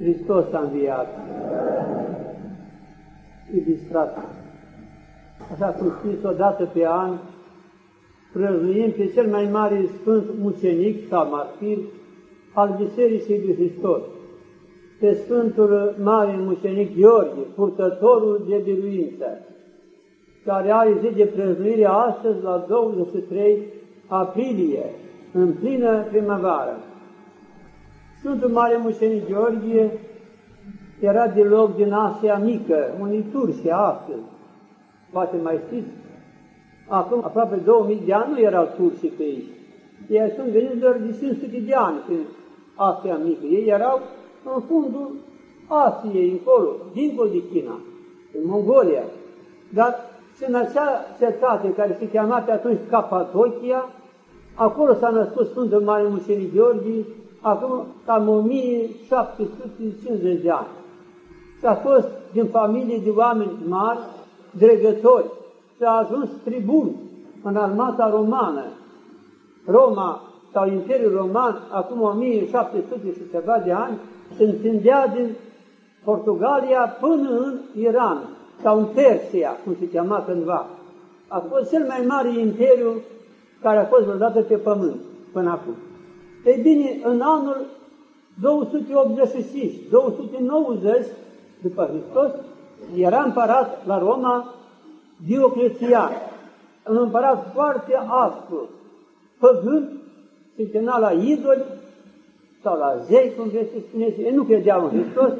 Hristos a înviat. Iubiți frate, așa cum știți, odată pe an, prăznuim pe cel mai mare sfânt mucenic sau martir al Bisericii de Hristos, pe Sfântul Mare Mucenic Gheorghe, purtătorul de biruință, care are zi de prăznuire astăzi la 23 aprilie, în plină primăvară. Sfântul Mare Mucenic Gheorghe era de loc din Asia Mică, unii turci astăzi, poate mai știți, acum aproape 2000 de ani nu erau turci pe ei. Ei sunt veniți doar de 500 de ani prin Asia Mică. Ei erau în fundul Asiei, încolo, dincolo de China, în Mongolia. Dar și în acea cetate care se chema pe atunci Capadocia, acolo s-a născut Sfântul Mare Mucenic Gheorghe, acum cam 1750 de ani. Și a fost din familie de oameni mari, dregători, și a ajuns tribun în armata romană. Roma sau Imperiul Roman, acum 1700 și ceva de ani, se întindea din Portugalia până în Iran sau în Persia, cum se chema cândva. A fost cel mai mare imperiu care a fost vreodată pe pământ până acum. Ei bine, în anul 285, 290 după Hristos, era împărat la Roma Dioclețian, un împărat foarte aspru, păgân, se chema la idoli sau la zei, cum vreți să spuneți, ei nu credeau în Hristos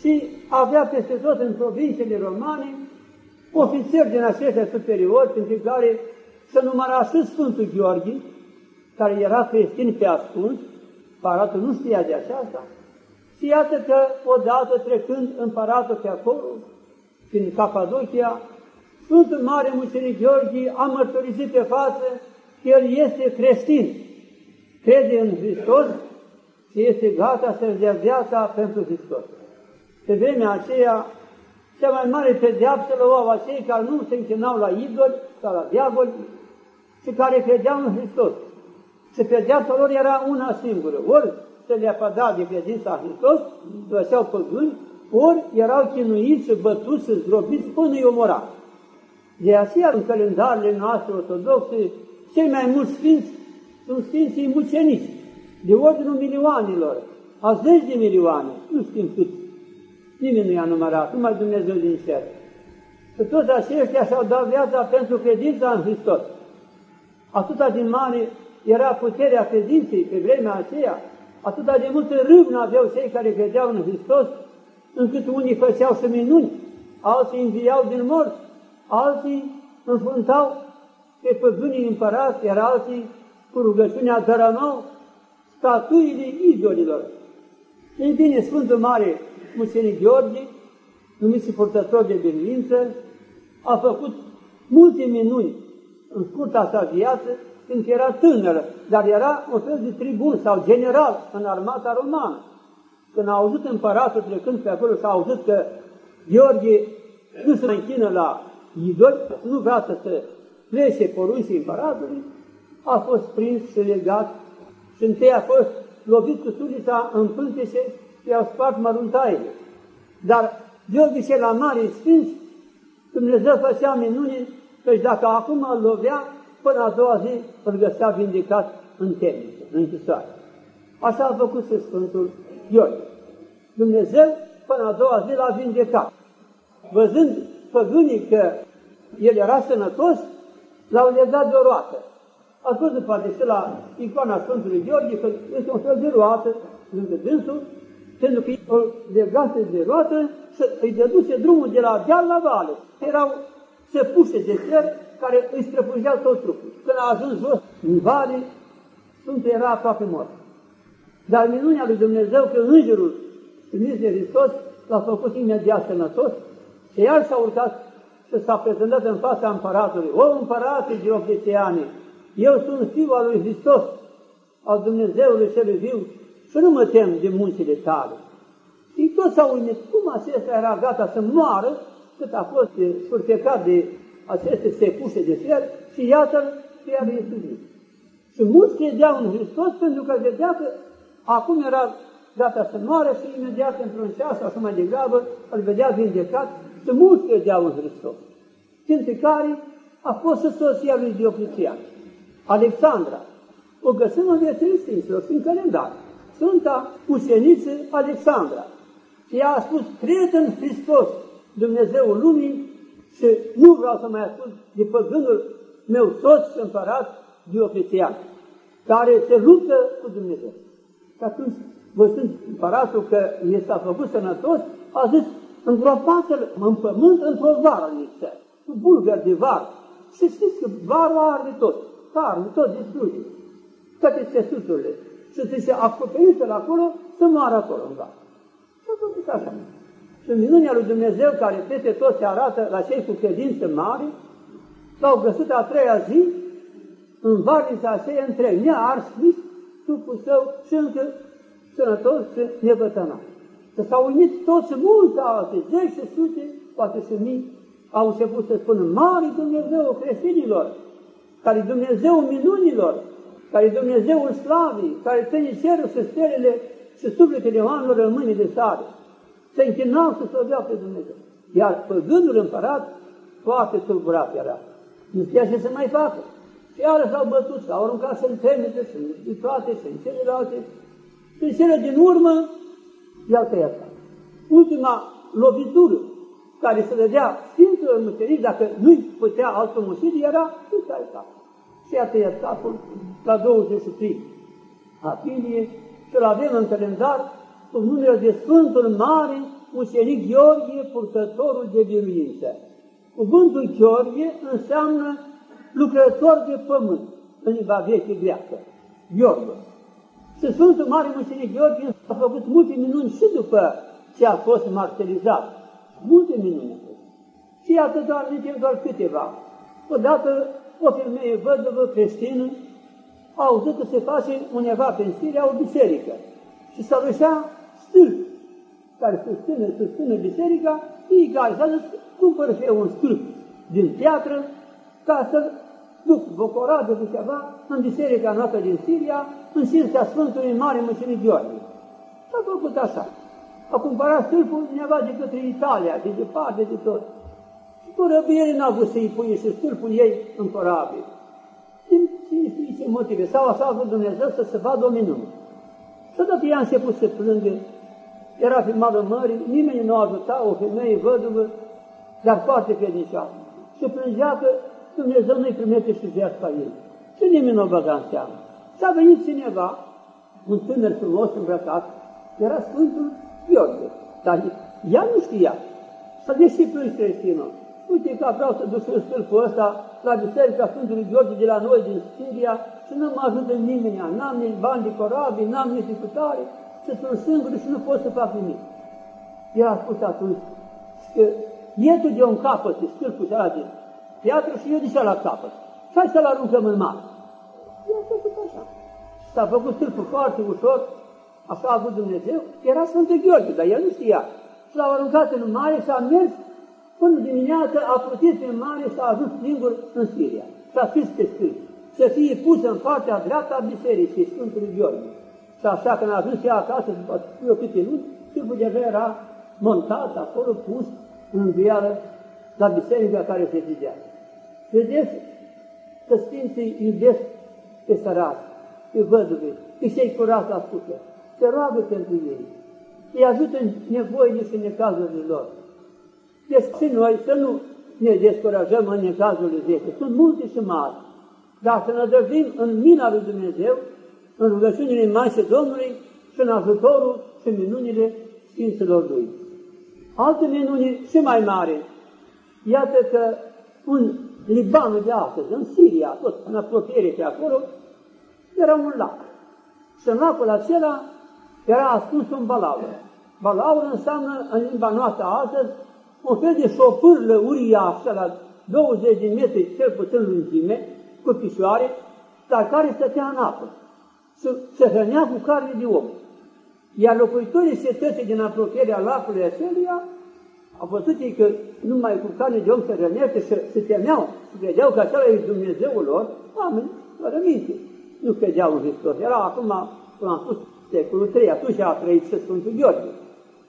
și avea peste tot în provinciile romane ofițeri din aceștia superiori, printre care să număra și Sfântul Gheorghe, care era creștin pe ascuns, împăratul nu știa de aceasta, și iată că odată trecând împăratul pe acolo, prin Capadocia, Sfântul Mare Mucenic Gheorghe a mărturisit pe față că el este creștin, crede în Hristos și este gata să-și dea viața pentru Hristos. Pe vremea aceea, cea mai mare pedeapsă luau acei care nu se închinau la idoli sau la diavoli și care credeau în Hristos. Și pedeapsa lor era una singură. Ori se le apăda de credința în Hristos, găseau păgâni, ori erau chinuiți și bătuți și zdrobiți până îi omora. De aceea, în calendarele noastre ortodoxe, cei mai mulți sfinți sunt sfinții mucenici, de ordinul milioanelor, a zeci de milioane, nu știm cât. Nimeni nu i-a numărat, numai Dumnezeu din cer. Și toți aceștia și-au dat viața pentru credința în Hristos. Atâta din mare era puterea credinței pe vremea aceea, atâta de multă râvnă aveau cei care credeau în Hristos, încât unii făceau și minuni, alții înviau din morți, alții înfruntau pe păgânii împărați, iar alții cu rugăciunea dărămau statuile idolilor. Ei bine, Sfântul Mare Mucenic Gheorghe, numit și purtător de biruință, a făcut multe minuni în scurta sa viață, când era tânără, dar era un fel de tribun sau general în armata romană. Când a auzit împăratul trecând pe acolo și a auzit că Gheorghe nu se închină la idol, nu vrea să se plece poruncii împăratului, a fost prins și legat și întâi a fost lovit cu sulița în pânteșe și i-au spart măruntaiele. Dar Gheorghe și la mare sfinț, Dumnezeu făcea minuni, căci dacă acum îl lovea, până a doua zi îl găsea vindicat în temniță, în închisoare. Așa a făcut și Sfântul Gheorghe. Dumnezeu până a doua zi l-a vindecat. Văzând păgânii că el era sănătos, l-au legat de o roată. A spus poate și la icoana Sfântului Gheorghe că este un fel de roată lângă dânsul, pentru că o legase de roată și îi dăduse drumul de la deal la vale. Erau se puse de cer care îi străpungeau tot trupul. Când a ajuns jos, în vale, Sfântul era aproape mort. Dar minunea lui Dumnezeu că îngerul trimis de Hristos l-a făcut imediat sănătos și el s-a urcat și s-a prezentat în fața împăratului. O împărate Diocletiane, eu sunt fiul al lui Hristos, al Dumnezeului celui viu și nu mă tem de munțile tale. Și toți s-au uimit cum acesta era gata să moară cât a fost surfecat de aceste secușe de fier și iată-l că i-a reieșit. Și mulți credeau în Hristos pentru că vedea că acum era gata să moară și imediat într-un ceas, așa mai degrabă, îl vedea vindecat și mulți credeau în Hristos. Dintre care a fost și soția lui Diocletian, Alexandra. O găsim în viețile Sfinților, în calendar. Sfânta uceniță Alexandra. Și ea a spus, cred în Hristos, Dumnezeul lumii, și nu vreau să mai ascult de păgânul meu soț și împărat Diocletian, care se luptă cu Dumnezeu. Și atunci, văzând împăratul că i s-a făcut sănătos, a zis, îngropați-l în pământ într-o vară lipsă, cu bulgări de var. Și știți că varul arde tot, carne, tot distruge, toate țesuturile. Și zice, acoperiți-l acolo, să moară acolo în vară. Și a făcut așa. Și minunea lui Dumnezeu, care peste tot se arată la cei cu credință mare, l-au găsit a treia zi, în varnița aceea întreg, nears, nici trupul său și încă sănătos și nevătănat. Că s-au unit toți mulți alții, zeci și sute, poate și mii, au început să spună, Mari Dumnezeu creștinilor, care Dumnezeu minunilor, care Dumnezeul slavii, care ține cerul și stelele și sufletele oamenilor în mâinile sale. Se închinau să se odea pe Dumnezeu. Iar păgânul împărat, foarte tulburat era. Nu știa ce să mai facă. Și iară s-au bătut, s-au aruncat să-l temete, și în toate, și în celelalte. Și în cele din urmă, i-au tăiat Ultima lovitură care se dădea Sfinților Mucenici, dacă nu-i putea altul mucit, era să tai capul. Și i-a tăiat capul la 23 aprilie și-l avem în calendar sub numele de Sfântul Mare Mucenic Gheorghe, purtătorul de biruință. Cuvântul Gheorghe înseamnă lucrător de pământ în limba veche greacă, Gheorghe. Și Sfântul Mare Mucenic Gheorghe a făcut multe minuni și după ce a fost martirizat. Multe minuni. Și iată doar, zicem doar câteva. Odată o femeie văduvă creștină a auzit că se face undeva pe Siria o biserică și să rușea stâlp care susține, susține biserica, fiecare s-a zis, cumpără și eu un stâlp din piatră ca să duc bocoradă de ceva în biserica noastră din Siria, în cinstea Sfântului Mare Mășinic Gheorghe. S-a făcut așa. A cumpărat stâlpul cineva de către Italia, de departe, de tot. Și cu răbire n-a vrut să-i pui și stâlpul ei în corabil. Din cine știe ce motive. Sau așa a vrut Dumnezeu să se vadă o minune. Și odată ea a început să plângă, era pe malul mării, nimeni nu ajuta, o femeie văduvă, dar foarte credincioasă. Și plângea că Dumnezeu nu-i primește și viața ei. Și nimeni nu o băga în seamă. Și a venit cineva, un tânăr frumos îmbrăcat, era Sfântul Gheorghe, dar ea nu știa. Și a deși plângi creștinul. Uite că vreau să duc în stâlpul ăsta la biserica Sfântului Gheorghe de la noi din Siria și nu mă ajută nimeni, n-am nici bani de corabii, n-am nici discutare și sunt singur și nu pot să fac nimic. El a spus atunci că e tu de un capăt, stâlpul ăla de piatră și eu de la capăt. Hai să-l aruncăm în mare. I-a făcut așa. S-a făcut stâlpul foarte ușor, așa a avut Dumnezeu, era Sfântul Gheorghe, dar el nu știa. Și l-au aruncat în mare și a mers până dimineața, a plutit pe mare și a ajuns singur în Siria. Și a scris pe scris, să fie pus în partea dreaptă a bisericii Sfântului Gheorghe. Și așa când a ajuns ea acasă, după câte luni, stâlpul deja era montat acolo, pus în viară la biserica care se zidea. Vedeți că Sfinții iubesc pe săraci, pe văduve, pe cei curați la suflet. Se roagă pentru ei. Îi ajută în nevoile și necazurile lor. Deci și noi să nu ne descurajăm în necazurile veche. Sunt multe și mari. Dar să ne dăvim în mina lui Dumnezeu, în rugăciunile Maicii Domnului și în ajutorul și minunile Sfinților Lui. Alte minuni și mai mari. Iată că un Libanul de astăzi, în Siria, tot în apropiere pe acolo, era un lac. Și în lacul acela era ascuns un balaur. Balaur înseamnă, în limba noastră astăzi, un fel de șopârlă uriașă la 20 de metri, cel puțin lungime, cu pișoare, dar care stătea în apă și se hrănea cu carne de om. Iar locuitorii cetății din apropierea lacului aceluia au văzut ei că numai cu carne de om se rănește și se temeau și credeau că acela e Dumnezeul lor, oameni, fără minte, nu credeau în Hristos. Era acum, cum am spus, secolul III, atunci a trăit și Sfântul Gheorghe.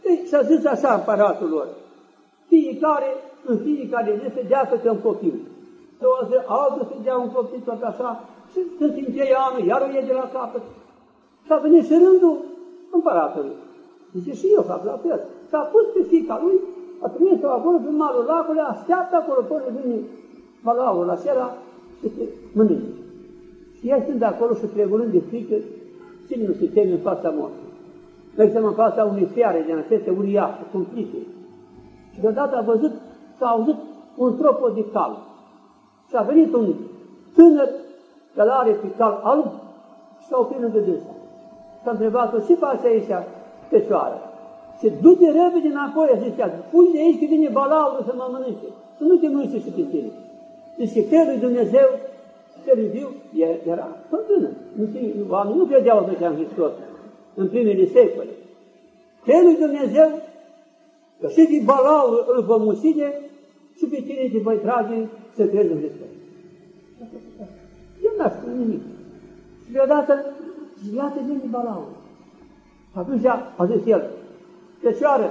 Deci și-a zis așa împăratul lor, fiecare, în fiecare zi se dea câte un copil. Două zi, altul se dea un copil tot așa, și când se încheie anul, iar o e de la capăt. Și a venit și rândul împăratului. Zice, și eu fac la fel. S-a pus pe fica lui, a trimis-o acolo pe malul lacului, așteaptă acolo până vine balaul acela și se mănâncă. Și ea stând acolo și pregurând de frică, cine nu se teme în fața morții. Mergem în fața unei fiare de aceste uriașe, cumplite. Și deodată a văzut, s-a auzit un tropot de cal. Și a venit un tânăr călare pe cal alb și s-a oprit lângă dânsa. Și a întrebat-o, ce faci aici, fecioară? Și du-te repede înapoi, zicea, fugi de aici că vine balaurul să mă mănânce, să nu te mănânce și pe tine. Deci că lui Dumnezeu, celui viu, era păgână. Oamenii nu credeau atunci în Hristos, în primele secole. Celui Dumnezeu, că și din balaur îl vom ucide și pe tine te voi trage să crezi în Hristos. Eu n-aș spune nimic. Și deodată, iată vine balaur. Atunci a zis el, Fecioară,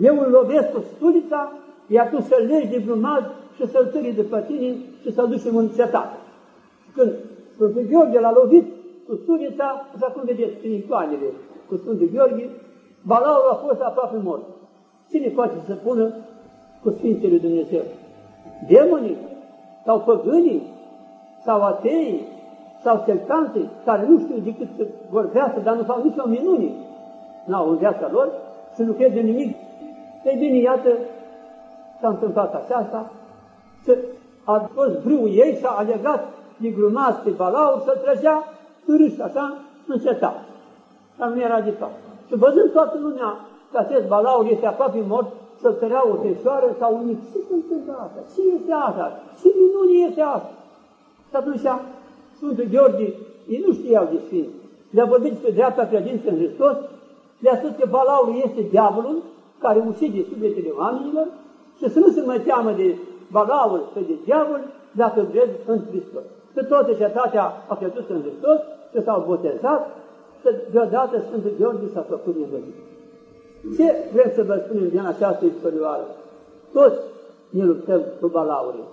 eu îl lovesc cu studița, iar tu să-l legi de grumaz și să-l tări de pe tine și să-l duci în cetate. Când Sfântul Gheorghe l-a lovit cu studița, așa cum vedeți prin icoanele cu Sfântul Gheorghe, balaurul a fost aproape mort. Cine poate să pună cu Sfinții lui Dumnezeu? Demonii? Sau păgânii? Sau ateii? Sau celcanții care nu știu decât să vorbească, dar nu fac nicio minune? N-au în viața lor și nu crede nimic. Ei bine, iată, s-a întâmplat aceasta și a fost brâul ei și a alegat de glumaz pe balaur să trăgea târâș așa în cetate. Dar nu era de fapt. Și văzând toată lumea că acest balaur este aproape mort, să tărea o teșoară sau un Ce se întâmplă asta? Ce este asta? Ce minune este asta? Și atunci Sfântul Gheorghe, ei nu știau de Sfânt. Le-a vorbit despre dreapta credință în Hristos le-a spus că balaurul este diavolul care ucide sufletele oamenilor și să nu se mai teamă de balaur și de diavol dacă cred în Hristos. Că toată cetatea a crezut în Hristos și s-au botezat și deodată Sfântul Gheorghe s-a făcut nevăzit. Ce vrem să vă spunem din această istorioară? Toți ne luptăm cu balaurii.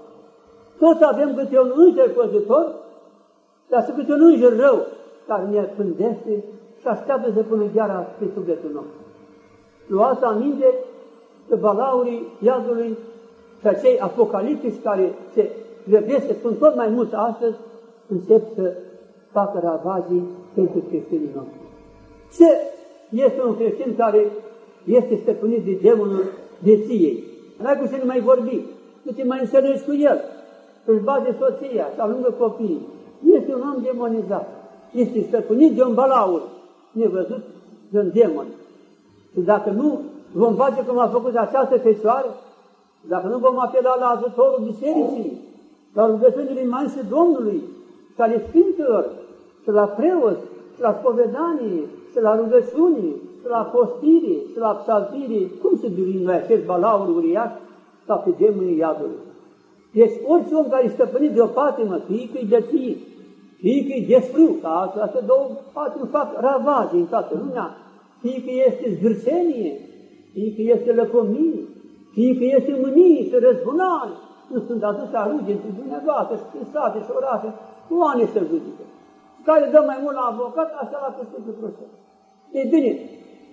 Toți avem câte un înger păzitor, dar și câte un înger rău care ne pândește și așteaptă să pună gheara pe sufletul nostru. Luați aminte că balaurii iadului și acei apocaliptici care se grăbesc, sunt tot mai mulți astăzi, încep să facă ravagii pentru creștinii noștri. Ce este un creștin care este stăpânit de demonul deției? N-ai cum să nu mai vorbi, nu te mai înțelegi cu el, își bage soția sau lângă copiii. Este un om demonizat, este stăpânit de un balaur, nevăzut de un demon. Și dacă nu vom face cum a făcut această fecioară, dacă nu vom apela la ajutorul bisericii, la rugăciunile Maicii Domnului, și ale Sfintelor, și la preoți, și la spovedanii, și la rugăciunii, și la postirii, și la psaltirii, cum să biruim noi acest balaur uriaș sau pe demonii iadului? Deci orice om care e stăpânit de o patimă, fie că-i de fie, fie că e desfrâu, ca astea două nu fac ravage în toată lumea, fie că este zgârcenie, fie că este lăcomie, fie că este mânie și răzbunare, nu sunt atâția rugi între dumneavoastră și prin state și orașe, oameni să judică. Care dă mai mult la avocat, așa la câștigă proces. Ei bine,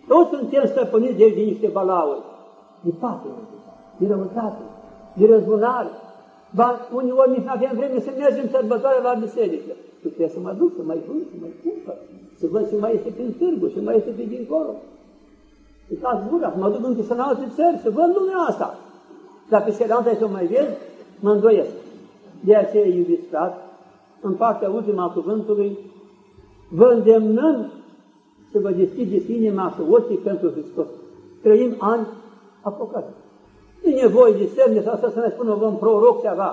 toți suntem stăpâniți de, de niște balauri, de patimă, de răutate, de răzbunare, Ba, uneori nici nu avem vreme să mergem sărbătoare la biserică. Și trebuie să mă duc, să mai vând, să mai cumpăr, să văd ce mai este prin târgu, ce mai este pe dincolo. Și stați gura, să mă duc încă în alte țări, să văd lumea asta. Dacă speranța e să o mai vezi, mă îndoiesc. De aceea, iubiți stat, în partea ultima a cuvântului, vă îndemnăm să vă deschideți inima și ochii pentru Hristos. Trăim ani apocaliptici. Nu e nevoie de semne sau să ne spună vom proroc ceva.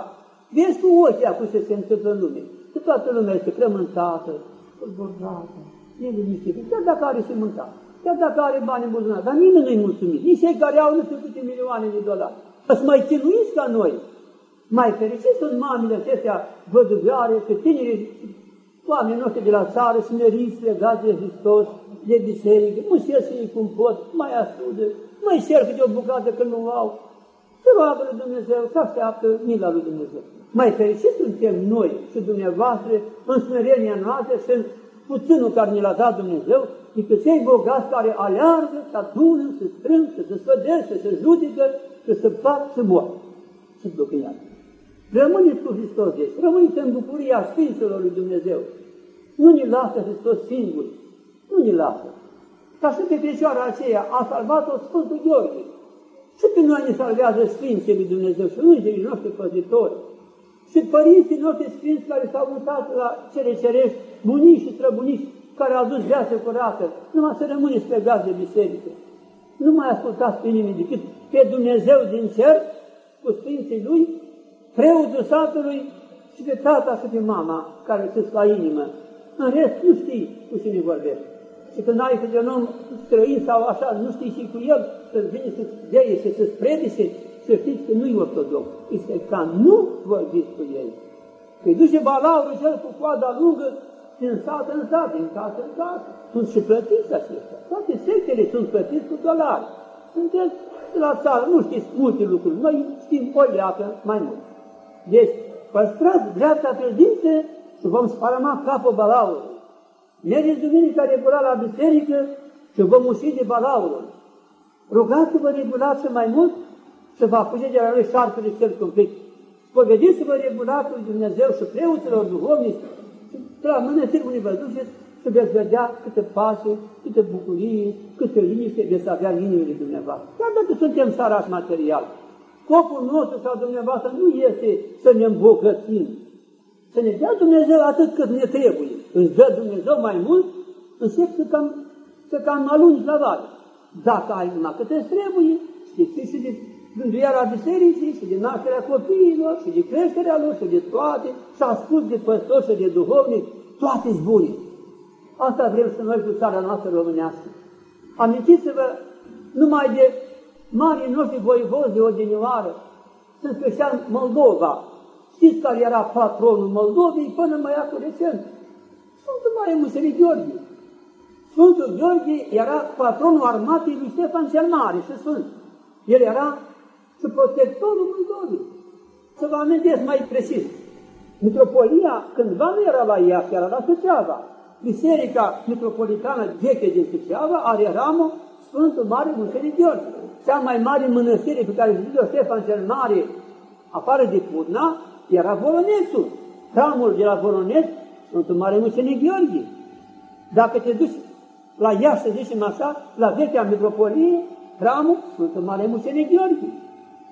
Vezi cu ochii acum ce se întâmplă în lume. Că toată lumea este frământată, tulburată, neliniștită, chiar dacă are și mâncat, chiar dacă are bani în buzunar, dar nimeni nu-i mulțumit, nici cei care au nu știu câte milioane de dolari. Să mai chinuiți ca noi. Mai fericiți sunt mamele acestea văduvioare, că tinerii oamenii noștri de la țară smeriți, legați de Hristos, de biserică, nu știu să ei cum pot, mai astudă, mai cer câte o bucată când nu au. Se roagă lui Dumnezeu, se așteaptă mila lui Dumnezeu. Mai fericiți suntem noi și dumneavoastră în smerenia noastră și în puținul care ne l-a dat Dumnezeu, decât cei bogați care aleargă, să adună, să strâng, să se sfădește, să judecă, să se bat, să mor. Și ducă iară. Rămâneți cu Hristos, deci, rămâneți în bucuria Sfinților lui Dumnezeu. Nu ne lasă Hristos singur, nu ne lasă. Ca și pe Fecioara aceea a salvat-o Sfântul Gheorghe. Și pe noi ne salvează Sfinții lui Dumnezeu și îngerii noștri păzitori. Și părinții noștri sfinți care s-au mutat la cele cerești, bunici și străbunici, care au dus viață curată, numai să rămâneți pe gaz de biserică. Nu mai ascultați pe nimeni decât pe Dumnezeu din cer, cu Sfinții Lui, preotul satului și pe tata și pe mama care sunt la inimă. În rest, nu știi cu cine vorbești. Și când ai câte un om străin sau așa, nu știi și cu el, să vine să-ți deie și să-ți predice, să știți că nu-i ortodox. Este ca nu vorbiți cu ei. Că îi duce balaurul cel cu coada lungă din sat în sat, din casă în casă. Sunt și plătiți aceștia. Toate sectele sunt plătiți cu dolari. Sunteți la țară, nu știți multe lucruri. Noi știm o leacă mai mult. Deci, păstrați dreapta credință și vom sparama capul balaurului. Mergeți duminica regulat la biserică și vom uși de balaurul. Rugați-vă regulat și mai mult să vă apuce de la noi șarpele cel cumplit. Spăgădiți-vă regulat lui Dumnezeu și preoților duhovnici și la mănăstiri unii vă duceți și veți vedea câte pace, câte bucurie, câte liniște veți avea în inimile dumneavoastră. Chiar dacă suntem sărași material. Scopul nostru sau dumneavoastră nu este să ne îmbogățim, să ne dea Dumnezeu atât cât ne trebuie. Îți dă Dumnezeu mai mult, înseamnă să cam, să cam alungi la vale. Dacă ai numai cât îți trebuie, știi și de gânduiala bisericii, și de nașterea copiilor, și de creșterea lor, și de toate, și ascult de păstori și de duhovnici, toate bune. Asta vrem să noi cu țara noastră românească. Amintiți-vă numai de marii noștri voivozi de odinioară, sunt creștean Moldova. Știți care era patronul Moldovei până mai acum recent? Sfântul Mare Museli Gheorghe. Sfântul Gheorghe era patronul armatei lui Ștefan cel Mare și Sfânt. El era și protectorul Moldovei. Să vă amintesc mai precis. Mitropolia cândva nu era la ea, era la Suceava. Biserica Mitropolitană veche din Suceava are ramă Sfântul Mare Museli Gheorghe. Cea mai mare mănăstire pe care zice Ștefan cel Mare, afară de Putna, era Voronețul. Hramul de la Voroneț, Sfântul Mare Museli Gheorghe. Dacă te duci la ea, să zicem așa, la vechea mitropolie, hramul Sfântul Mare Museli Gheorghe.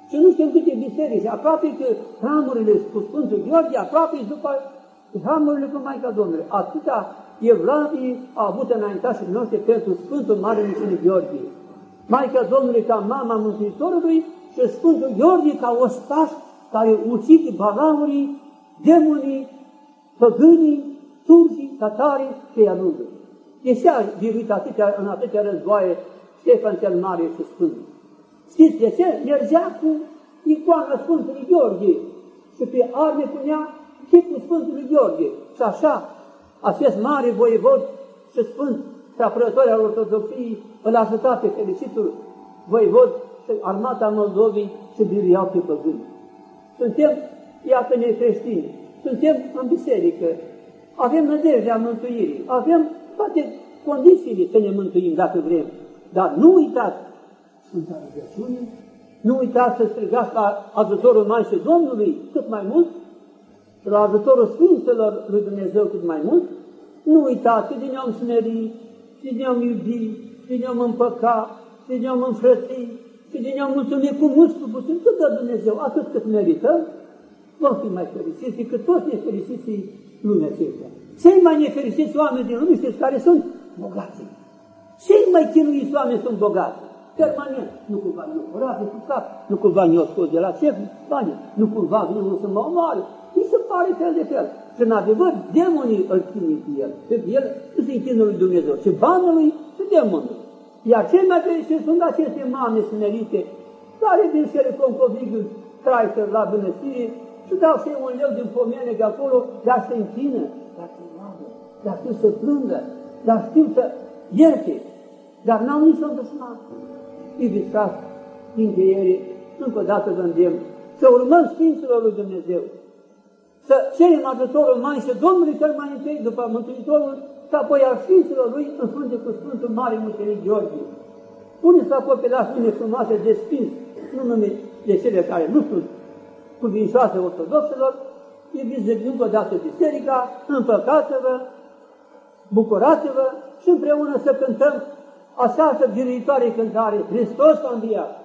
Și nu știu câte biserici, aproape că hramurile cu Sfântul Gheorghe, aproape după hramurile cu Maica Domnului. Atâta evlavii a avut înaintașii noștri pentru Sfântul Mare Museli Gheorghe. Maica Domnului ca mama Mântuitorului și Sfântul Gheorghe ca ostaș care ucite balaurii, demonii, păgânii, turcii, tatarii și ea lungă. Deci a biruit atâtea, în atâtea războaie Ștefan cel Mare și Sfânt. Știți de ce? Mergea cu icoana Sfântului Gheorghe și pe arme punea chipul Sfântului Gheorghe. Și așa, acest mare voievod și Sfânt și apărători al Ortodoxiei îl ajuta pe fericitul voivod și armata Moldovei să biruiau pe păgâni. Suntem, iată ne creștini, suntem în biserică, avem nădejdea mântuirii, avem toate condițiile să ne mântuim dacă vrem. Dar nu uitați Sfânta Rugăciune, nu uitați să strigați la ajutorul Maicii Domnului cât mai mult, la ajutorul Sfinților lui Dumnezeu cât mai mult, nu uitați că din ne-am smerit, și ne-am iubit, și ne-am împăcat, și ne-am înfrățit, și ne-am mulțumit cu mult, cu puțin, cât dă Dumnezeu, atât cât merităm, vom fi mai fericiți decât toți nefericiții lumea aceasta. Cei mai nefericiți oameni din lume, știți care sunt? Bogații. Cei mai chinuiți oameni sunt bogați. Permanent. Nu cumva nu curate cu cap, nu cumva nu o scos de la cef, bani, nu cumva nu să mă omoare. Mi se pare fel de fel. Și în adevăr, demonii îl chinuie pe el. Și el se închină lui Dumnezeu. Și banului și demonul. Iar cei mai fericiți sunt aceste mame smerite, care din cele concovigă traită la bunăstire și dau și un leu din pomene de acolo, dar se închină, dar se roagă. dar știu să plângă, dar știu să ierte, dar n-au nici un dușman. Iubiți frați, din încheiere, încă o dată vă îndemn, să urmăm Sfinților lui Dumnezeu, să cerem ajutorul mai și Domnului cel mai întâi după Mântuitorul și apoi al Sfinților lui în frunte cu Sfântul Mare Mucenic Gheorghe. Puneți apoi pe la spune frumoase de Sfinț, nu nume de cele care nu sunt cuvințoase ortodoxilor, iubiți de încă o dată biserica, împăcați-vă, bucurați-vă și împreună să cântăm această biruitoare cântare, Hristos a înviat!